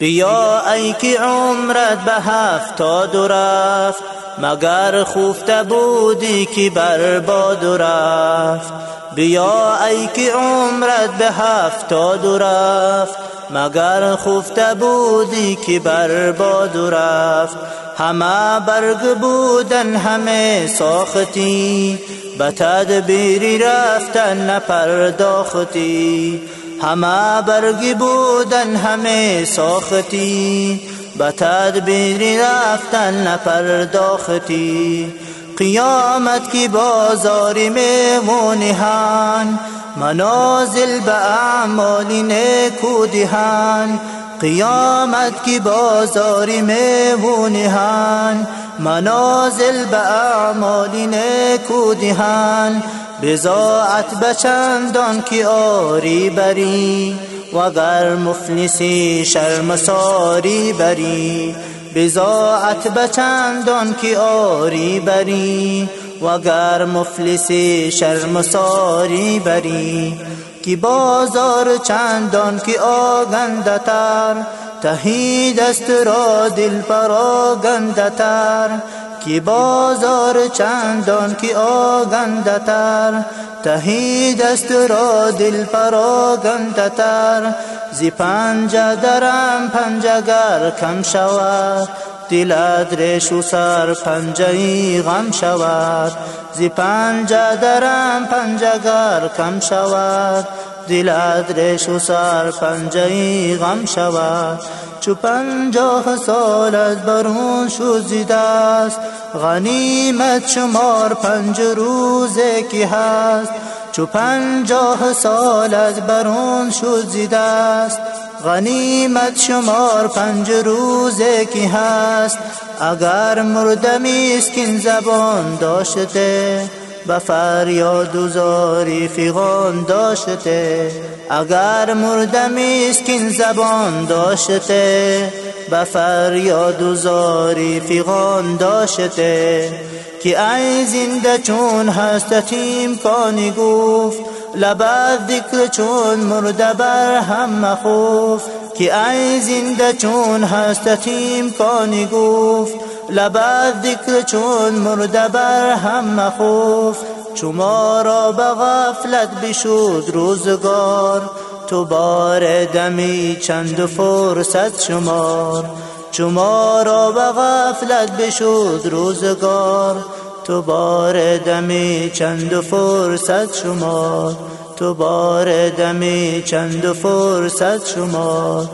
بیا ای که عمرت به هفتاد رفت مگر خوفته بودی که برباد رفت. بیا ای که عمرت به هفتاد رفت مگر خوفته بودی که برباد رفت. همه برگ بودن همه ساختی به تدبیری رفتن نپرداختی همه برگی بودن همه ساختی به تدبیری رفتن نپرداختی۔ قیامت کی بازاری میمونیهن منازل به اعمال نیکو دهن قیامت کی بازاری میمونیهن منازل به اعمال نیکو دهن بزاعت بچندان که آری بری وگر مفلسی شرم ساری بری. بزاعت بچندان که آری بری وگر مفلسی شرم ساری بری. کی بازار چندان که آگنده تر تهی دست را دل پراگنده تر. کی بازار چندان کی آگنده تر تهی دست را دل پراگنده تر زی پنجه درم پنجگر کم شود دل ادرش و سر پنجه غم شود. زی پنجه درم پنجگر کم شود دل ادرش و سر پنجه غم شود. چو پنجاه سال از برون شوزیده است. غنیمت شمار پنج روزه کی هست. چو پنجاه سال از برون شوزیده است. غنیمت شمار پنج روزه کی هست. اگر مرده میسکین زبان داشته به فریاد و زاری فیغان داشته. اگر مرده میسکین زبان داشته. به فریاد و زاری فیغان داشته. که ای زنده چون هست تیم کانی گفت لبد ذکر چون مرده بر هم مخوف. که ای زنده چون هست تیم کانی گفت لبد ذکر چون مرده بر هم مخوف. چما را به غفلت بشود روزگار تو بار دمی چند فرصت شمار. چما را به غفلت بشود روزگار. تو بار دمی چند فرصت شمار. تو بار دمی چند فرصت شمار.